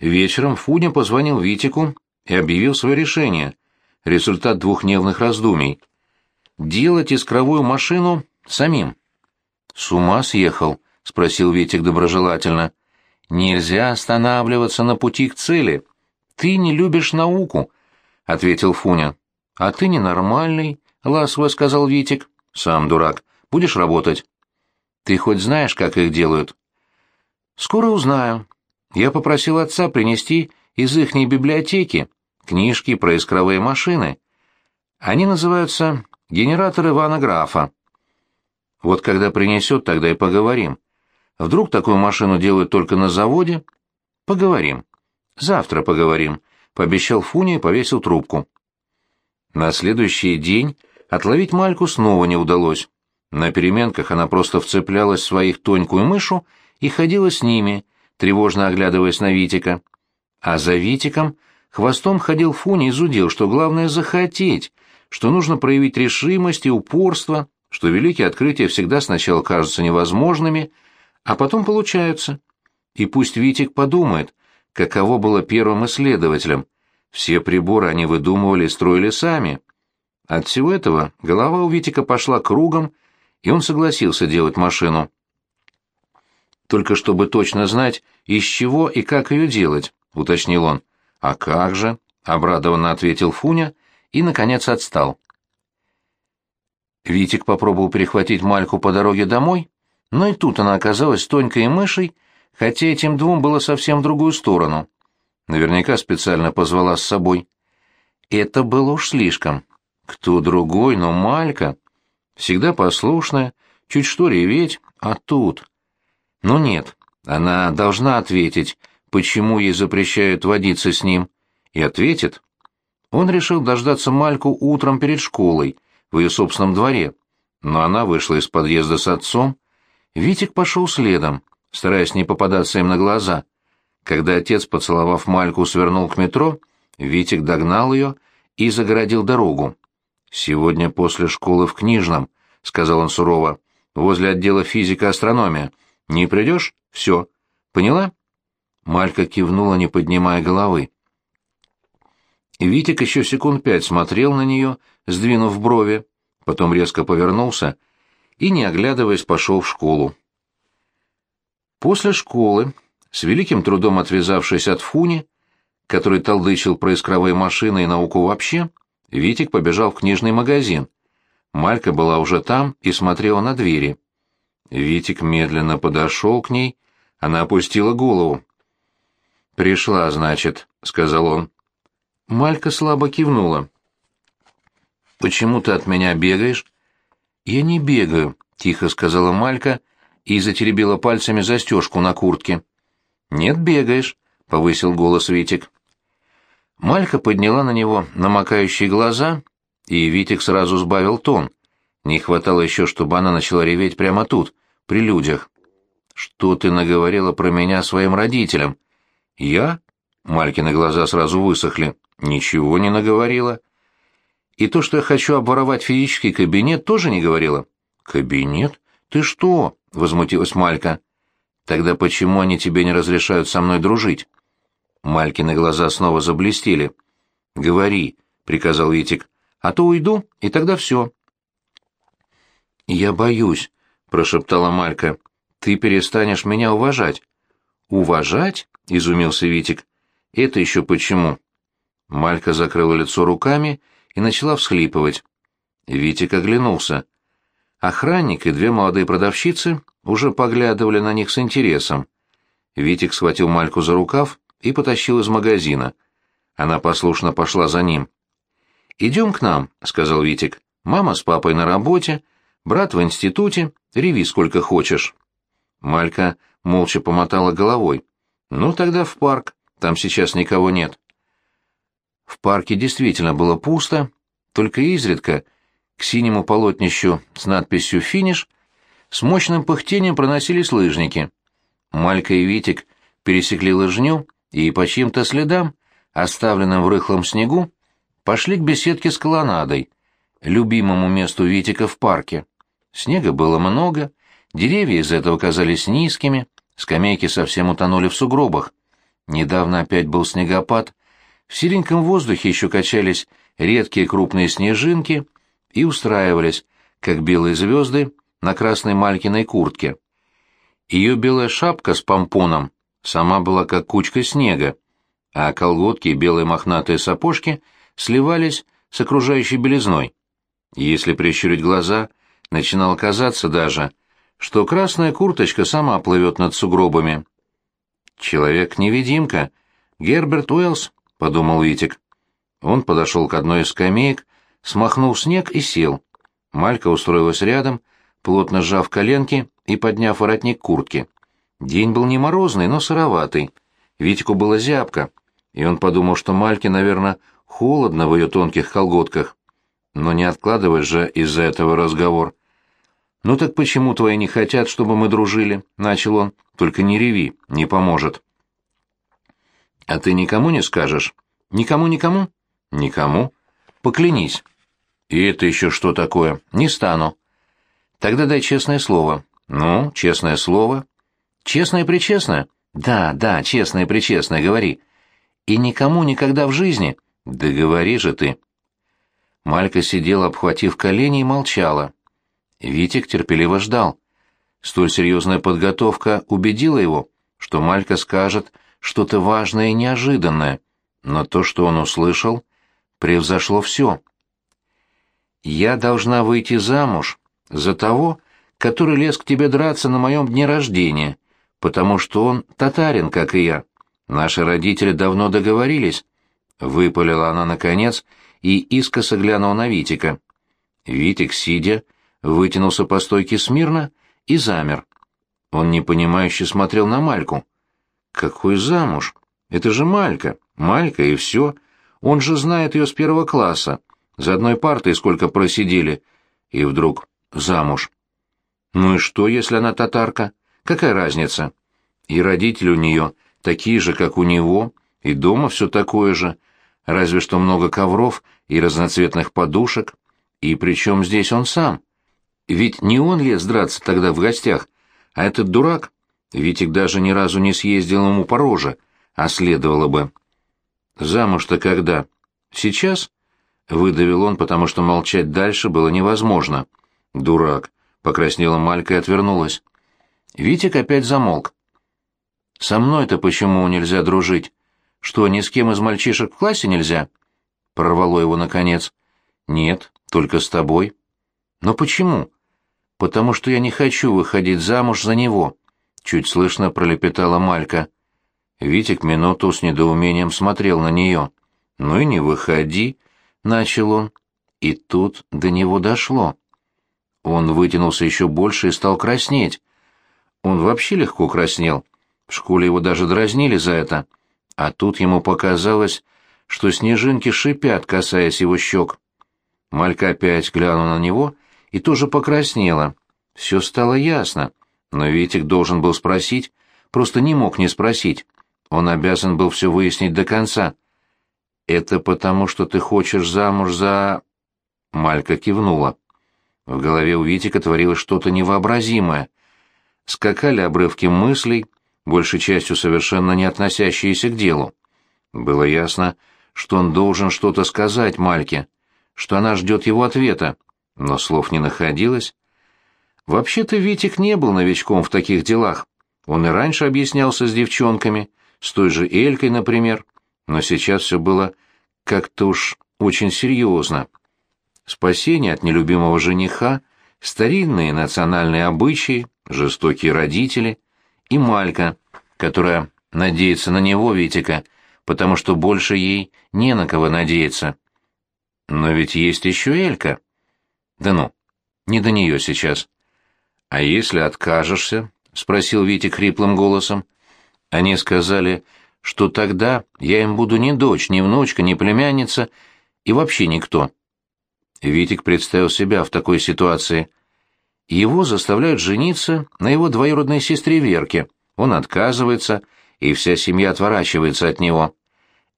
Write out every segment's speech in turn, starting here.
Вечером Фуня позвонил Витику и объявил свое решение. Результат двухдневных раздумий. Делать искровую машину самим. «С ума съехал?» — спросил Витик доброжелательно. «Нельзя останавливаться на пути к цели. Ты не любишь науку», — ответил Фуня. «А ты ненормальный», — ласково сказал Витик. «Сам дурак. Будешь работать?» «Ты хоть знаешь, как их делают?» «Скоро узнаю. Я попросил отца принести из ихней библиотеки книжки про искровые машины. Они называются «Генератор Ивана Графа». Вот когда принесет, тогда и поговорим. Вдруг такую машину делают только на заводе? Поговорим. Завтра поговорим, — пообещал Фуни и повесил трубку. На следующий день отловить Мальку снова не удалось. На переменках она просто вцеплялась в своих Тоньку и мышу и ходила с ними, тревожно оглядываясь на Витика. А за Витиком хвостом ходил Фуни и зудел, что главное захотеть, что нужно проявить решимость и упорство, что великие открытия всегда сначала кажутся невозможными, а потом получаются. И пусть Витик подумает, каково было первым исследователем. Все приборы они выдумывали и строили сами. От всего этого голова у Витика пошла кругом, и он согласился делать машину. Только чтобы точно знать, из чего и как ее делать, уточнил он. А как же? обрадованно ответил Фуня и наконец отстал. Витик попробовал перехватить Мальку по дороге домой, но и тут она оказалась тонькой мышей, хотя этим двум было совсем в другую сторону. Наверняка специально позвала с собой. Это было уж слишком. Кто другой, но Малька. Всегда послушная, чуть что реветь, а тут... Ну нет, она должна ответить, почему ей запрещают водиться с ним. И ответит. Он решил дождаться Мальку утром перед школой, в ее собственном дворе, но она вышла из подъезда с отцом. Витик пошел следом, стараясь не попадаться им на глаза. Когда отец, поцеловав Мальку, свернул к метро, Витик догнал ее и загородил дорогу. «Сегодня после школы в Книжном», — сказал он сурово, — «возле отдела физика-астрономия. Не придешь? Все. Поняла?» Малька кивнула, не поднимая головы. Витик еще секунд пять смотрел на нее, сдвинув брови, потом резко повернулся и, не оглядываясь, пошел в школу. После школы, с великим трудом отвязавшись от Фуни, который толдычил про искровые машины и науку вообще, Витик побежал в книжный магазин. Малька была уже там и смотрела на двери. Витик медленно подошел к ней, она опустила голову. «Пришла, значит», — сказал он. Малька слабо кивнула. «Почему ты от меня бегаешь?» «Я не бегаю», — тихо сказала Малька и затеребила пальцами застежку на куртке. «Нет, бегаешь», — повысил голос Витик. Малька подняла на него намокающие глаза, и Витик сразу сбавил тон. Не хватало еще, чтобы она начала реветь прямо тут, при людях. «Что ты наговорила про меня своим родителям?» «Я?» — Малькины глаза сразу высохли. Ничего не наговорила. И то, что я хочу обворовать физический кабинет, тоже не говорила. Кабинет? Ты что? возмутилась Малька. Тогда почему они тебе не разрешают со мной дружить? Малькины глаза снова заблестели. Говори, приказал Витик. А то уйду, и тогда все. Я боюсь, прошептала Малька. Ты перестанешь меня уважать. Уважать? изумился Витик. Это еще почему? Малька закрыла лицо руками и начала всхлипывать. Витик оглянулся. Охранник и две молодые продавщицы уже поглядывали на них с интересом. Витик схватил Мальку за рукав и потащил из магазина. Она послушно пошла за ним. «Идем к нам», — сказал Витик. «Мама с папой на работе, брат в институте, реви сколько хочешь». Малька молча помотала головой. «Ну, тогда в парк, там сейчас никого нет». В парке действительно было пусто, только изредка к синему полотнищу с надписью «Финиш» с мощным пыхтением проносились лыжники. Малька и Витик пересекли лыжню и по чьим-то следам, оставленным в рыхлом снегу, пошли к беседке с колоннадой, любимому месту Витика в парке. Снега было много, деревья из этого казались низкими, скамейки совсем утонули в сугробах. Недавно опять был снегопад, в сереньком воздухе еще качались редкие крупные снежинки и устраивались, как белые звезды, на красной Малькиной куртке. Ее белая шапка с помпоном сама была как кучка снега, а колготки и белые мохнатые сапожки сливались с окружающей белизной. Если прищурить глаза, начинало казаться даже, что красная курточка сама плывет над сугробами. «Человек-невидимка, Герберт Уэллс», — подумал Витик. Он подошел к одной из скамеек, смахнул снег и сел. Малька устроилась рядом, плотно сжав коленки и подняв воротник куртки. День был не морозный, но сыроватый. Витику было зябко, и он подумал, что Мальке, наверное, холодно в ее тонких колготках. Но не откладывай же из-за этого разговор. «Ну так почему твои не хотят, чтобы мы дружили?» — начал он. «Только не реви, не поможет». «А ты никому не скажешь?» «Никому-никому?» «Никому. Поклянись». «И это еще что такое?» «Не стану». «Тогда дай честное слово». «Ну, честное слово». «Честное-причестное?» «Да, да, честное-причестное, говори». «И никому никогда в жизни?» «Да говори же ты». Малька сидела, обхватив колени, и молчала. Витик терпеливо ждал. Столь серьезная подготовка убедила его, что Малька скажет что-то важное и неожиданное, но то, что он услышал, превзошло все. «Я должна выйти замуж за того, который лез к тебе драться на моем дне рождения, потому что он татарин, как и я. Наши родители давно договорились», — выпалила она наконец и искоса глянула на Витика. Витик, сидя, вытянулся по стойке смирно и замер. Он непонимающе смотрел на Мальку. «Какой замуж? Это же Малька, Малька и все. Он же знает ее с первого класса. За одной партой сколько просидели. И вдруг замуж. Ну и что, если она татарка? Какая разница? И родители у нее такие же, как у него, и дома все такое же, разве что много ковров и разноцветных подушек. И причем здесь он сам?» Ведь не он лез драться тогда в гостях, а этот дурак. Витик даже ни разу не съездил ему по роже, а следовало бы. Замуж-то когда? Сейчас? Выдавил он, потому что молчать дальше было невозможно. Дурак. Покраснела Малька и отвернулась. Витик опять замолк. «Со мной-то почему нельзя дружить? Что, ни с кем из мальчишек в классе нельзя?» Прорвало его наконец. «Нет, только с тобой». «Но почему?» потому что я не хочу выходить замуж за него», — чуть слышно пролепетала Малька. Витик минуту с недоумением смотрел на нее. «Ну и не выходи», — начал он. И тут до него дошло. Он вытянулся еще больше и стал краснеть. Он вообще легко краснел. В школе его даже дразнили за это. А тут ему показалось, что снежинки шипят, касаясь его щек. Малька опять глянула на него и тоже покраснела. Все стало ясно, но Витик должен был спросить, просто не мог не спросить. Он обязан был все выяснить до конца. «Это потому, что ты хочешь замуж за...» Малька кивнула. В голове у Витика творилось что-то невообразимое. Скакали обрывки мыслей, большей частью совершенно не относящиеся к делу. Было ясно, что он должен что-то сказать Мальке, что она ждет его ответа но слов не находилось. Вообще-то Витик не был новичком в таких делах. Он и раньше объяснялся с девчонками, с той же Элькой, например, но сейчас все было как-то уж очень серьезно. Спасение от нелюбимого жениха, старинные национальные обычаи, жестокие родители и Малька, которая надеется на него, Витика, потому что больше ей не на кого надеяться. Но ведь есть еще Элька. Да ну, не до нее сейчас. А если откажешься? спросил Витя хриплым голосом. Они сказали, что тогда я им буду ни дочь, ни внучка, ни племянница и вообще никто. Витик представил себя в такой ситуации. Его заставляют жениться на его двоюродной сестре Верке. Он отказывается, и вся семья отворачивается от него.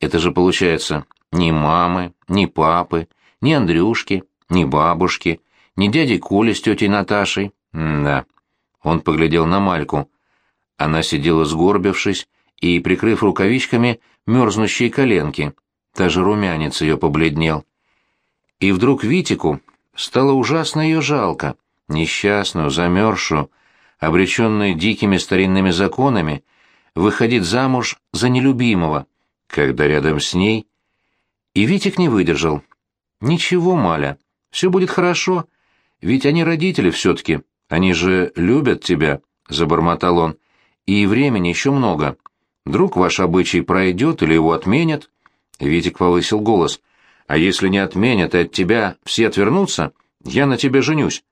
Это же получается ни мамы, ни папы, ни Андрюшки, ни бабушки, ни дяди Коли с тетей Наташей. М да. Он поглядел на Мальку. Она сидела сгорбившись и прикрыв рукавичками мерзнущие коленки. Даже румянец ее побледнел. И вдруг Витику стало ужасно ее жалко, несчастную, замерзшую, обреченную дикими старинными законами, выходить замуж за нелюбимого, когда рядом с ней... И Витик не выдержал. «Ничего, Маля, все будет хорошо, ведь они родители все-таки, они же любят тебя», — забормотал он, — «и времени еще много. Вдруг ваш обычай пройдет или его отменят?» Витик повысил голос. «А если не отменят и от тебя все отвернутся, я на тебе женюсь».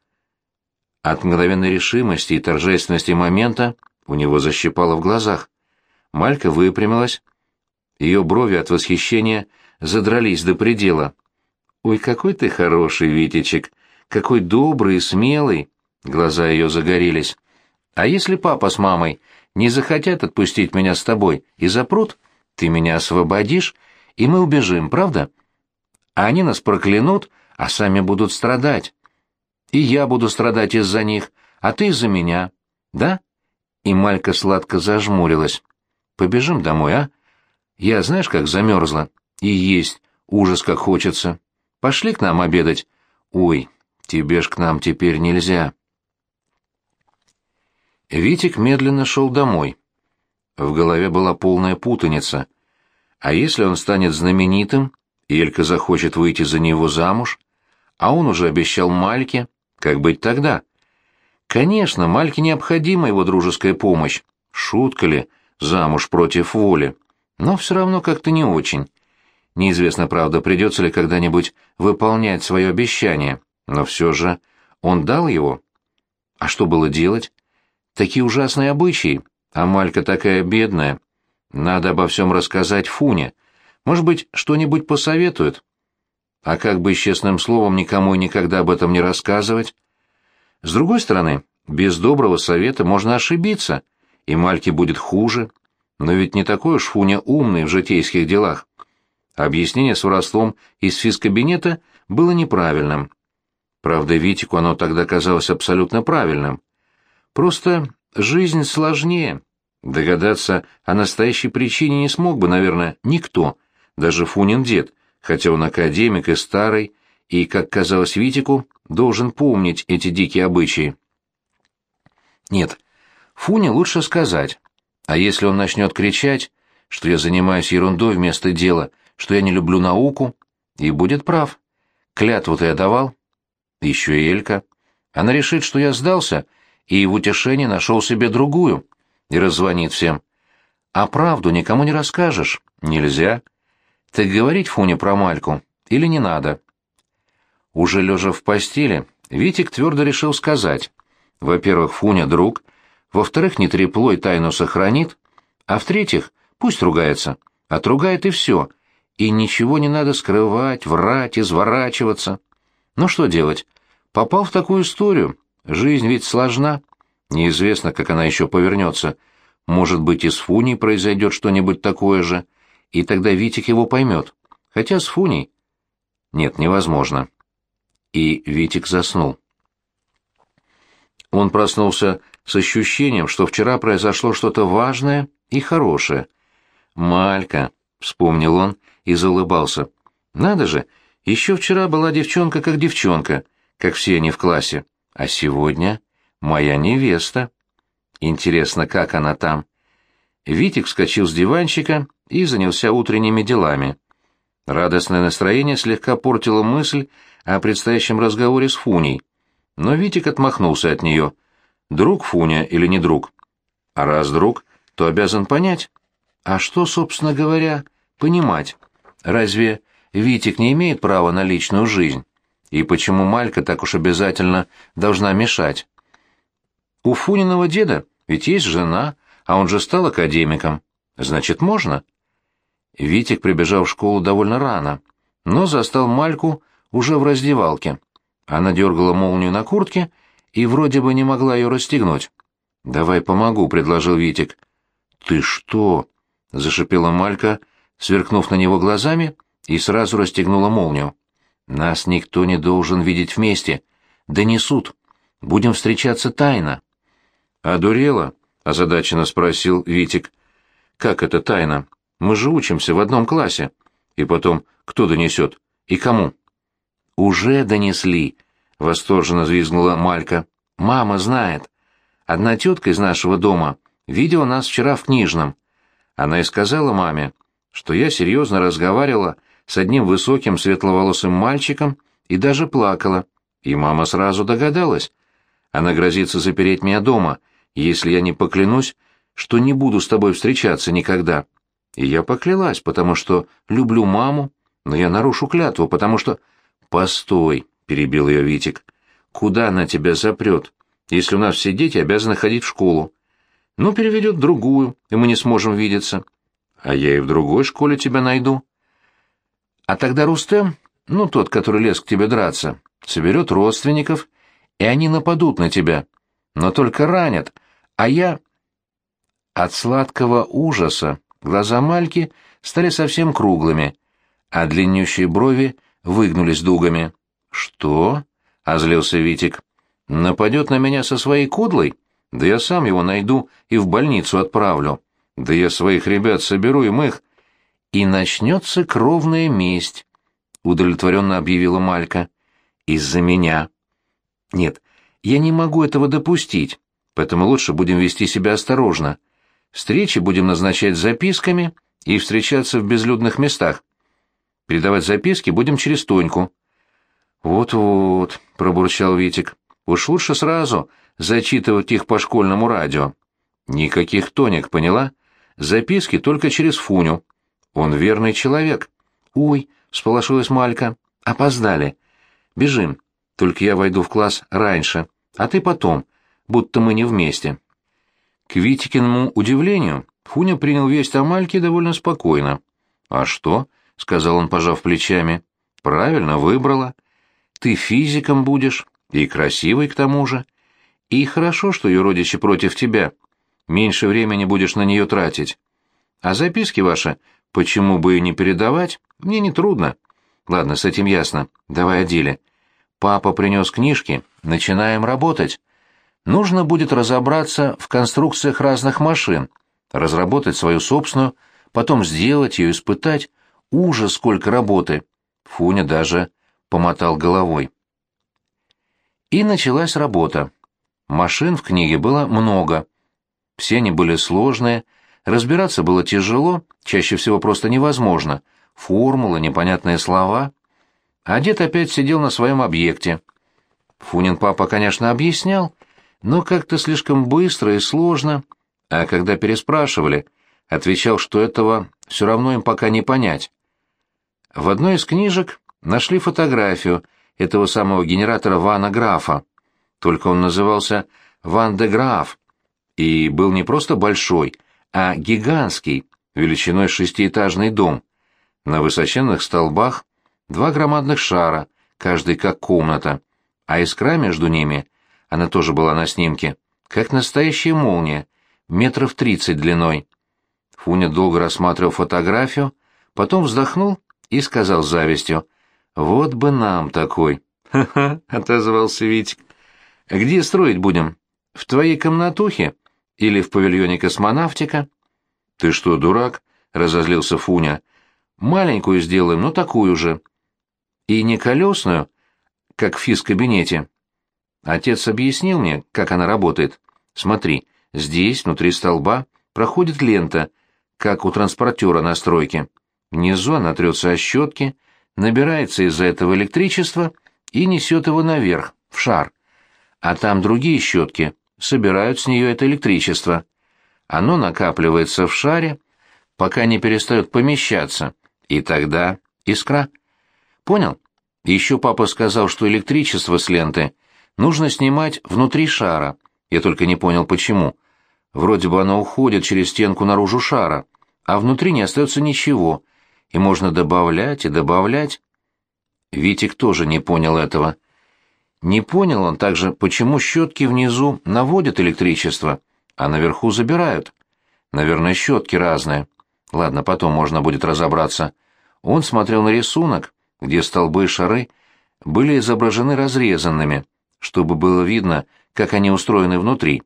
От мгновенной решимости и торжественности момента у него защипало в глазах. Малька выпрямилась. Ее брови от восхищения задрались до предела. «Ой, какой ты хороший, Витечек! Какой добрый и смелый!» Глаза ее загорелись. «А если папа с мамой не захотят отпустить меня с тобой и запрут, ты меня освободишь и мы убежим, правда? А они нас проклянут, а сами будут страдать. И я буду страдать из-за них, а ты из-за меня. Да? И Малька сладко зажмурилась. Побежим домой, а? Я знаешь, как замерзла? И есть ужас как хочется. Пошли к нам обедать. Ой, тебе ж к нам теперь нельзя. Витик медленно шел домой. В голове была полная путаница. А если он станет знаменитым, и Элька захочет выйти за него замуж, а он уже обещал Мальке, как быть тогда? Конечно, Мальке необходима его дружеская помощь. Шутка ли, замуж против воли. Но все равно как-то не очень. Неизвестно, правда, придется ли когда-нибудь выполнять свое обещание, но все же он дал его. А что было делать? Такие ужасные обычаи, а Малька такая бедная. Надо обо всем рассказать Фуне. Может быть, что-нибудь посоветует? А как бы честным словом никому и никогда об этом не рассказывать? С другой стороны, без доброго совета можно ошибиться, и Мальке будет хуже. Но ведь не такой уж Фуня умный в житейских делах. Объяснение с воровством из физкабинета было неправильным. Правда, Витику оно тогда казалось абсолютно правильным. Просто жизнь сложнее. Догадаться о настоящей причине не смог бы, наверное, никто, даже Фунин дед, хотя он академик и старый, и, как казалось Витику, должен помнить эти дикие обычаи. Нет, Фуне лучше сказать. А если он начнет кричать, что я занимаюсь ерундой вместо дела, что я не люблю науку, и будет прав. Клятву-то я давал. Еще и Элька. Она решит, что я сдался, и в утешении нашел себе другую и раззвонит всем. А правду никому не расскажешь. Нельзя. Так говорить Фуне про Мальку или не надо? Уже лежа в постели, Витик твердо решил сказать. Во-первых, Фуня друг, во-вторых, не трепло и тайну сохранит, а в-третьих, пусть ругается, отругает и все, и ничего не надо скрывать, врать, изворачиваться. Ну что делать? Попал в такую историю, жизнь ведь сложна. Неизвестно, как она еще повернется. Может быть, и с Фуней произойдет что-нибудь такое же, и тогда Витик его поймет. Хотя с Фуней... Нет, невозможно. И Витик заснул. Он проснулся с ощущением, что вчера произошло что-то важное и хорошее. «Малька», — вспомнил он и заулыбался. «Надо же, еще вчера была девчонка как девчонка, как все они в классе, а сегодня...» Моя невеста. Интересно, как она там? Витик вскочил с диванчика и занялся утренними делами. Радостное настроение слегка портило мысль о предстоящем разговоре с Фуней. Но Витик отмахнулся от нее. Друг Фуня или не друг? А раз друг, то обязан понять. А что, собственно говоря, понимать? Разве Витик не имеет права на личную жизнь? И почему Малька так уж обязательно должна мешать? У Фуниного деда ведь есть жена, а он же стал академиком. Значит, можно? Витик прибежал в школу довольно рано, но застал Мальку уже в раздевалке. Она дергала молнию на куртке и вроде бы не могла ее расстегнуть. «Давай помогу», — предложил Витик. «Ты что?» — зашипела Малька, сверкнув на него глазами, и сразу расстегнула молнию. «Нас никто не должен видеть вместе. Донесут. Будем встречаться тайно». «Одурела?» — озадаченно спросил Витик. Как это тайна? Мы же учимся в одном классе. И потом, кто донесет? И кому? Уже донесли, восторженно взвизгнула Малька. Мама знает. Одна тетка из нашего дома видела нас вчера в книжном. Она и сказала маме, что я серьезно разговаривала с одним высоким светловолосым мальчиком и даже плакала. И мама сразу догадалась. Она грозится запереть меня дома, если я не поклянусь, что не буду с тобой встречаться никогда. И я поклялась, потому что люблю маму, но я нарушу клятву, потому что... Постой, — перебил ее Витик. Куда она тебя запрет, если у нас все дети обязаны ходить в школу? Ну, переведет другую, и мы не сможем видеться. А я и в другой школе тебя найду. А тогда Рустем, ну, тот, который лез к тебе драться, соберет родственников, и они нападут на тебя, но только ранят, а я... От сладкого ужаса глаза Мальки стали совсем круглыми, а длиннющие брови выгнулись дугами. «Что?» — озлился Витик. «Нападет на меня со своей кудлой? Да я сам его найду и в больницу отправлю. Да я своих ребят соберу, им их...» «И начнется кровная месть», — удовлетворенно объявила Малька. «Из-за меня». «Нет, я не могу этого допустить, поэтому лучше будем вести себя осторожно. Встречи будем назначать записками и встречаться в безлюдных местах. Передавать записки будем через Тоньку». «Вот-вот», — пробурчал Витик, — «уж лучше сразу зачитывать их по школьному радио». «Никаких Тоник, поняла? Записки только через Фуню. Он верный человек». «Ой», — всполошилась Малька, — «опоздали. Бежим. Только я войду в класс раньше, а ты потом, будто мы не вместе». К Витикиному удивлению, Фуня принял весть о Мальке довольно спокойно. «А что?» — сказал он, пожав плечами. «Правильно выбрала. Ты физиком будешь, и красивый к тому же. И хорошо, что ее родичи против тебя. Меньше времени будешь на нее тратить. А записки ваши, почему бы и не передавать, мне не трудно. Ладно, с этим ясно. Давай о деле. Папа принес книжки, начинаем работать. Нужно будет разобраться в конструкциях разных машин, разработать свою собственную, потом сделать ее, испытать. Ужас, сколько работы. Фуня даже помотал головой. И началась работа. Машин в книге было много. Все они были сложные, разбираться было тяжело, чаще всего просто невозможно. Формулы, непонятные слова. А дед опять сидел на своем объекте. Фунин папа, конечно, объяснял, но как-то слишком быстро и сложно, а когда переспрашивали, отвечал, что этого все равно им пока не понять. В одной из книжек нашли фотографию этого самого генератора Вана Графа. Только он назывался Ван де Граф и был не просто большой, а гигантский, величиной шестиэтажный дом. На высоченных столбах два громадных шара, каждый как комната, а искра между ними, она тоже была на снимке, как настоящая молния, метров тридцать длиной. Фуня долго рассматривал фотографию, потом вздохнул и сказал с завистью, вот бы нам такой. Ха-ха, отозвался Витик. Где строить будем? В твоей комнатухе или в павильоне космонавтика? Ты что, дурак? разозлился Фуня. Маленькую сделаем, но такую же. И не колесную, как в физ-кабинете. Отец объяснил мне, как она работает. Смотри, здесь, внутри столба, проходит лента, как у транспортера на стройке. Внизу она трется о щетки, набирается из-за этого электричество и несет его наверх, в шар. А там другие щетки собирают с нее это электричество. Оно накапливается в шаре, пока не перестает помещаться, и тогда искра. Понял? Еще папа сказал, что электричество с ленты нужно снимать внутри шара. Я только не понял, почему. Вроде бы оно уходит через стенку наружу шара, а внутри не остается ничего — и можно добавлять и добавлять. Витик тоже не понял этого. Не понял он также, почему щетки внизу наводят электричество, а наверху забирают. Наверное, щетки разные. Ладно, потом можно будет разобраться. Он смотрел на рисунок, где столбы и шары были изображены разрезанными, чтобы было видно, как они устроены внутри.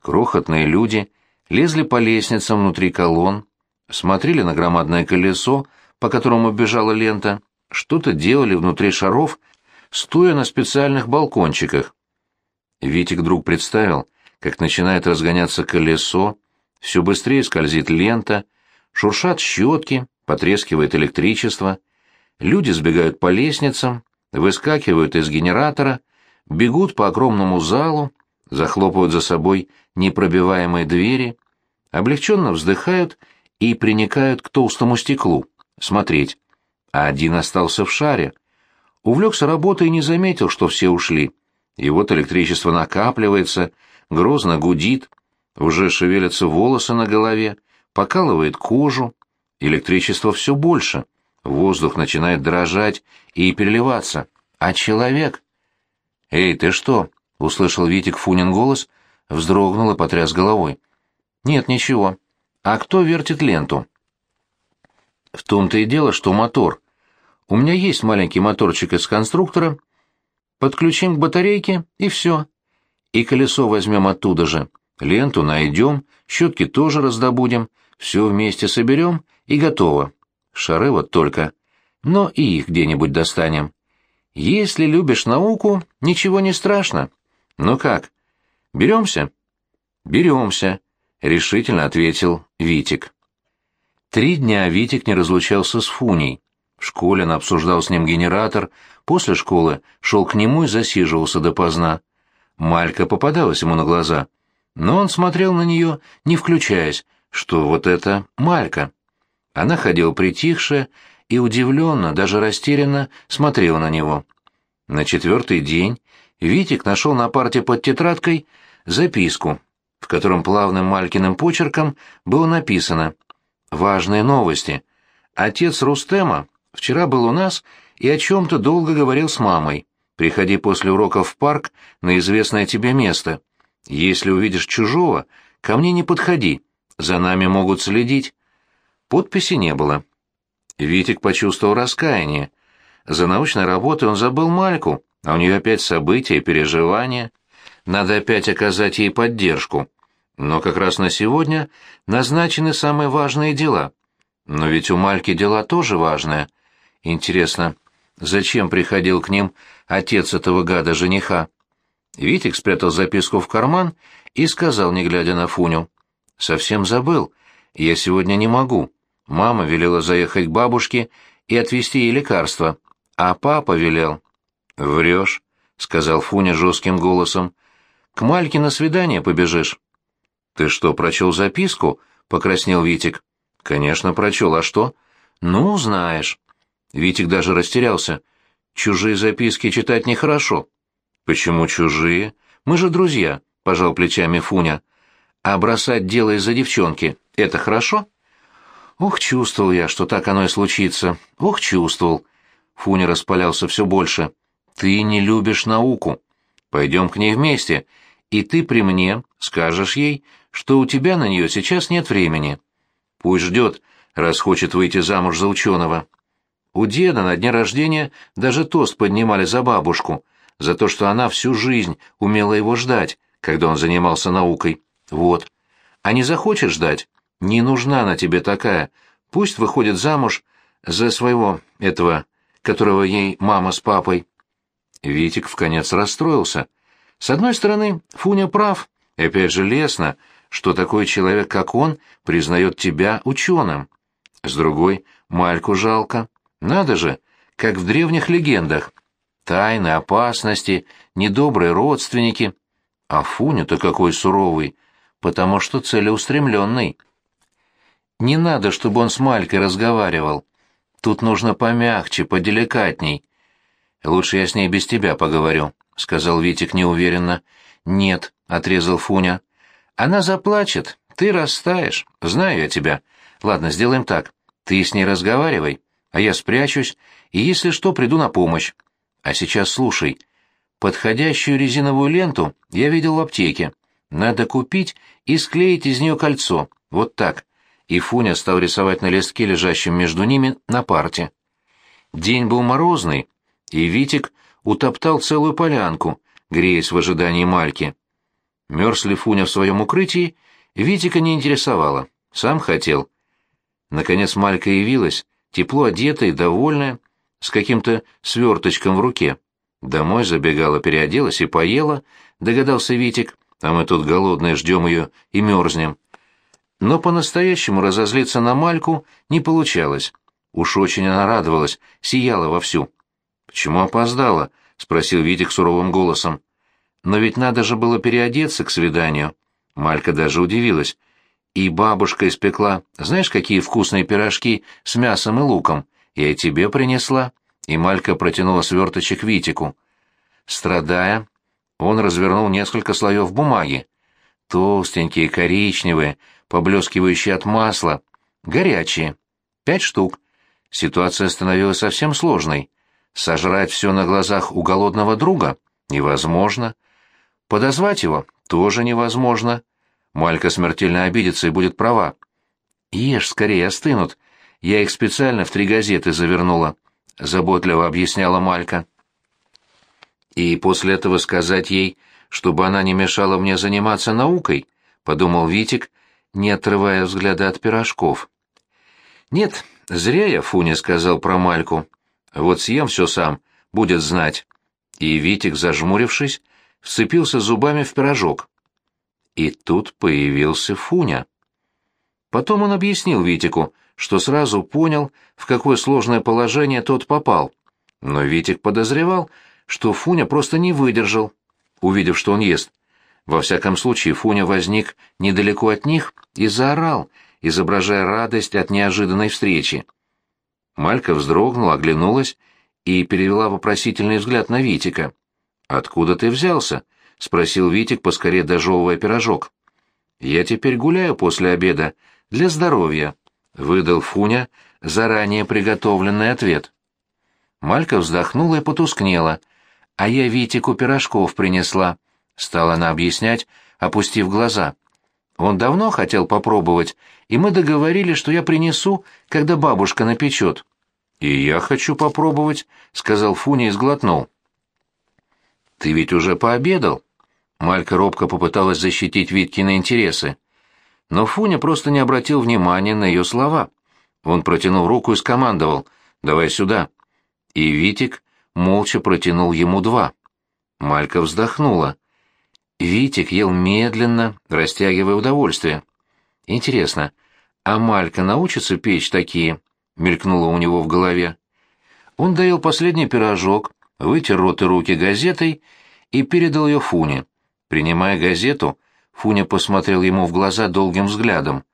Крохотные люди лезли по лестницам внутри колонн, смотрели на громадное колесо, по которому бежала лента, что-то делали внутри шаров, стоя на специальных балкончиках. Витик вдруг представил, как начинает разгоняться колесо, все быстрее скользит лента, шуршат щетки, потрескивает электричество, люди сбегают по лестницам, выскакивают из генератора, бегут по огромному залу, захлопывают за собой непробиваемые двери, облегченно вздыхают и приникают к толстому стеклу, смотреть. А один остался в шаре. Увлекся работой и не заметил, что все ушли. И вот электричество накапливается, грозно гудит, уже шевелятся волосы на голове, покалывает кожу. Электричество все больше. Воздух начинает дрожать и переливаться. А человек... «Эй, ты что?» — услышал Витик Фунин голос, вздрогнул и потряс головой. «Нет, ничего. А кто вертит ленту? В том-то и дело, что мотор. У меня есть маленький моторчик из конструктора. Подключим к батарейке, и все. И колесо возьмем оттуда же. Ленту найдем, щетки тоже раздобудем, все вместе соберем и готово. Шары вот только. Но и их где-нибудь достанем. Если любишь науку, ничего не страшно. Ну как, беремся? Беремся. — решительно ответил Витик. Три дня Витик не разлучался с Фуней. В школе он обсуждал с ним генератор, после школы шел к нему и засиживался допоздна. Малька попадалась ему на глаза, но он смотрел на нее, не включаясь, что вот это Малька. Она ходила притихшая и удивленно, даже растерянно смотрела на него. На четвертый день Витик нашел на парте под тетрадкой записку, в котором плавным Малькиным почерком было написано «Важные новости. Отец Рустема вчера был у нас и о чем-то долго говорил с мамой. Приходи после уроков в парк на известное тебе место. Если увидишь чужого, ко мне не подходи, за нами могут следить». Подписи не было. Витик почувствовал раскаяние. За научной работой он забыл Мальку, а у нее опять события и переживания. Надо опять оказать ей поддержку. Но как раз на сегодня назначены самые важные дела. Но ведь у Мальки дела тоже важные. Интересно, зачем приходил к ним отец этого гада-жениха? Витик спрятал записку в карман и сказал, не глядя на Фуню. «Совсем забыл. Я сегодня не могу. Мама велела заехать к бабушке и отвезти ей лекарства, а папа велел...» «Врешь», — сказал Фуня жестким голосом. К Мальке на свидание побежишь. Ты что, прочел записку? покраснел Витик. Конечно, прочел. А что? Ну, знаешь. Витик даже растерялся. Чужие записки читать нехорошо. Почему чужие? Мы же друзья, пожал плечами Фуня. А бросать дело из-за девчонки — это хорошо? Ох, чувствовал я, что так оно и случится. Ох, чувствовал. Фуня распалялся все больше. Ты не любишь науку. Пойдем к ней вместе, и ты при мне скажешь ей, что у тебя на нее сейчас нет времени. Пусть ждет, раз хочет выйти замуж за ученого. У деда на дне рождения даже тост поднимали за бабушку, за то, что она всю жизнь умела его ждать, когда он занимался наукой. Вот. А не захочет ждать? Не нужна она тебе такая. Пусть выходит замуж за своего, этого, которого ей мама с папой. Витик вконец расстроился. С одной стороны, Фуня прав, и опять же лестно, что такой человек, как он, признает тебя ученым. С другой, Мальку жалко. Надо же, как в древних легендах. Тайны, опасности, недобрые родственники. А Фуня-то какой суровый, потому что целеустремленный. Не надо, чтобы он с Малькой разговаривал. Тут нужно помягче, поделикатней. Лучше я с ней без тебя поговорю. — сказал Витик неуверенно. «Нет», — отрезал Фуня. «Она заплачет, ты растаешь, знаю я тебя. Ладно, сделаем так. Ты с ней разговаривай, а я спрячусь, и если что, приду на помощь. А сейчас слушай. Подходящую резиновую ленту я видел в аптеке. Надо купить и склеить из нее кольцо. Вот так». И Фуня стал рисовать на листке, лежащем между ними, на парте. День был морозный, и Витик утоптал целую полянку, греясь в ожидании Мальки. Мерз ли Фуня в своем укрытии, Витика не интересовало, сам хотел. Наконец Малька явилась, тепло одетая, довольная, с каким-то сверточком в руке. Домой забегала, переоделась и поела, догадался Витик, а мы тут голодные ждем ее и мерзнем. Но по-настоящему разозлиться на Мальку не получалось. Уж очень она радовалась, сияла вовсю. «Почему опоздала?» — спросил Витик суровым голосом. «Но ведь надо же было переодеться к свиданию». Малька даже удивилась. «И бабушка испекла, знаешь, какие вкусные пирожки с мясом и луком? Я и тебе принесла». И Малька протянула сверточек Витику. Страдая, он развернул несколько слоев бумаги. Толстенькие, коричневые, поблескивающие от масла, горячие. Пять штук. Ситуация становилась совсем сложной. Сожрать все на глазах у голодного друга невозможно. Подозвать его тоже невозможно. Малька смертельно обидится и будет права. Ешь, скорее остынут. Я их специально в три газеты завернула, — заботливо объясняла Малька. И после этого сказать ей, чтобы она не мешала мне заниматься наукой, — подумал Витик, не отрывая взгляда от пирожков. Нет, зря я Фуне сказал про Мальку. Вот съем все сам, будет знать. И Витик, зажмурившись, вцепился зубами в пирожок. И тут появился Фуня. Потом он объяснил Витику, что сразу понял, в какое сложное положение тот попал. Но Витик подозревал, что Фуня просто не выдержал, увидев, что он ест. Во всяком случае, Фуня возник недалеко от них и заорал, изображая радость от неожиданной встречи. Малька вздрогнула, оглянулась и перевела вопросительный взгляд на Витика. «Откуда ты взялся?» — спросил Витик, поскорее дожевывая пирожок. «Я теперь гуляю после обеда. Для здоровья», — выдал Фуня заранее приготовленный ответ. Малька вздохнула и потускнела. «А я Витику пирожков принесла», — стала она объяснять, опустив глаза. «Он давно хотел попробовать, и мы договорились, что я принесу, когда бабушка напечет». «И я хочу попробовать», — сказал Фуня и сглотнул. «Ты ведь уже пообедал?» Малька робко попыталась защитить Виткины интересы. Но Фуня просто не обратил внимания на ее слова. Он протянул руку и скомандовал «Давай сюда». И Витик молча протянул ему два. Малька вздохнула. Витик ел медленно, растягивая удовольствие. «Интересно, а Малька научится печь такие?» — мелькнуло у него в голове. Он доел последний пирожок, вытер рот и руки газетой и передал ее Фуне. Принимая газету, Фуня посмотрел ему в глаза долгим взглядом,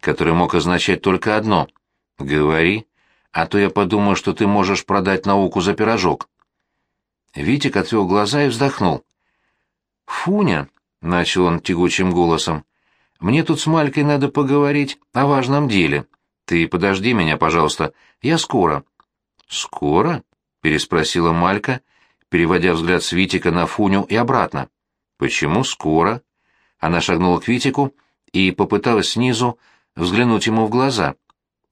который мог означать только одно — «Говори, а то я подумаю, что ты можешь продать науку за пирожок». Витик отвел глаза и вздохнул. «Фуня», — начал он тягучим голосом, — «мне тут с Малькой надо поговорить о важном деле. Ты подожди меня, пожалуйста, я скоро». «Скоро?» — переспросила Малька, переводя взгляд с Витика на Фуню и обратно. «Почему скоро?» Она шагнула к Витику и попыталась снизу взглянуть ему в глаза.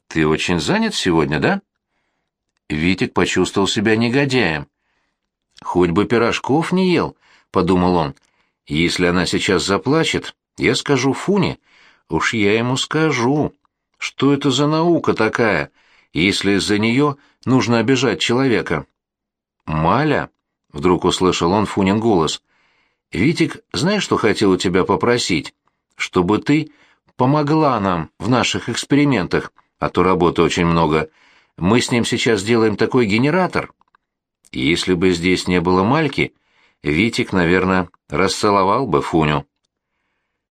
«Ты очень занят сегодня, да?» Витик почувствовал себя негодяем. «Хоть бы пирожков не ел», — подумал он. «Если она сейчас заплачет, я скажу Фуне. Уж я ему скажу. Что это за наука такая, если из-за нее нужно обижать человека?» «Маля», — вдруг услышал он Фунин голос, Витик, знаешь, что хотел у тебя попросить? Чтобы ты помогла нам в наших экспериментах, а то работы очень много. Мы с ним сейчас сделаем такой генератор. Если бы здесь не было Мальки, Витик, наверное, расцеловал бы Фуню.